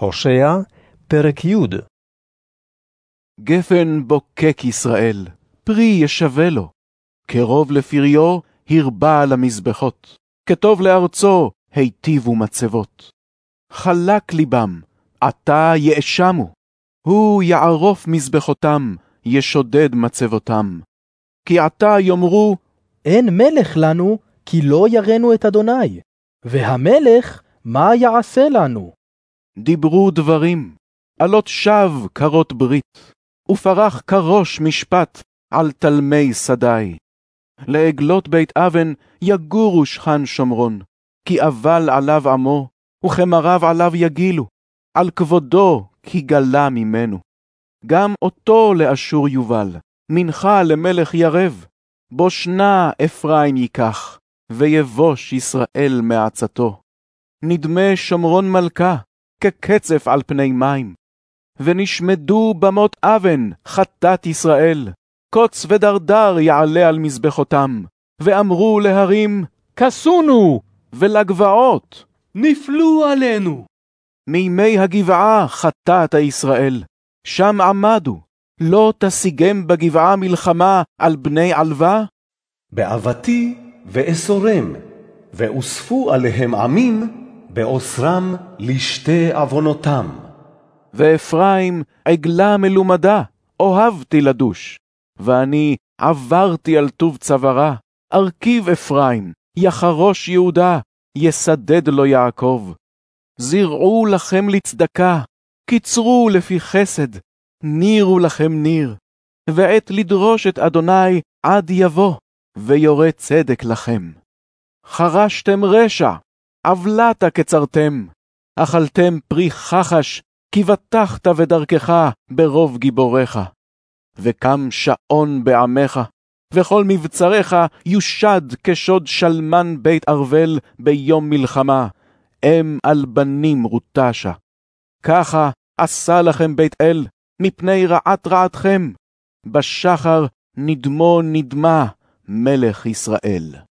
הושע, פרק י' גפן בוקק ישראל, פרי ישווה לו. קרוב לפריו, הרבה על המזבחות. כטוב לארצו, היטיבו מצבות. חלק ליבם, עתה יאשמו. הוא יערוף מזבחותם, ישודד מצבותם. כי עתה יאמרו, אין מלך לנו, כי לא יראנו את אדוני. והמלך, מה יעשה לנו? דיברו דברים, עלות שווא קרות ברית, ופרח כראש משפט על תלמי שדי. לעגלות בית אבן יגורו שכן שומרון, כי אבל עליו עמו, וכמרב עליו יגילו, על כבודו כי גלה ממנו. גם אותו לאשור יובל, מנחה למלך ירב, בושנה אפרים ייקח, ויבוש ישראל מעצתו. נדמה שומרון מלכה, כקצף על פני מים. ונשמדו במות אבן, חטאת ישראל. קוץ ודרדר יעלה על מזבחותם, ואמרו להרים, כסונו, ולגבעות, נפלו עלינו. מימי הגבעה חטאת ישראל, שם עמדו, לא תשיגם בגבעה מלחמה על בני עלווה? באבתי ואסורם, ואוספו עליהם עמים, באוסרם לשתי עוונותם. ואפרים עגלה מלומדה, אוהבתי לדוש. ואני עברתי על טוב צווארה, ארכיב אפרים, יחרוש יהודה, יסדד לו יעקב. זרעו לכם לצדקה, קיצרו לפי חסד, נירו לכם ניר, ועת לדרוש את אדוני עד יבוא, ויורה צדק לכם. חרשתם רשע, עוולתה קצרתם, אכלתם פרי חחש, כי בטחת בדרכך ברוב גיבוריך. וקם שעון בעמך, וכל מבצריך יושד כשוד שלמן בית ארוול ביום מלחמה, אם על בנים רוטשה. ככה עשה לכם בית אל, מפני רעת רעתכם. בשחר נדמו נדמה מלך ישראל.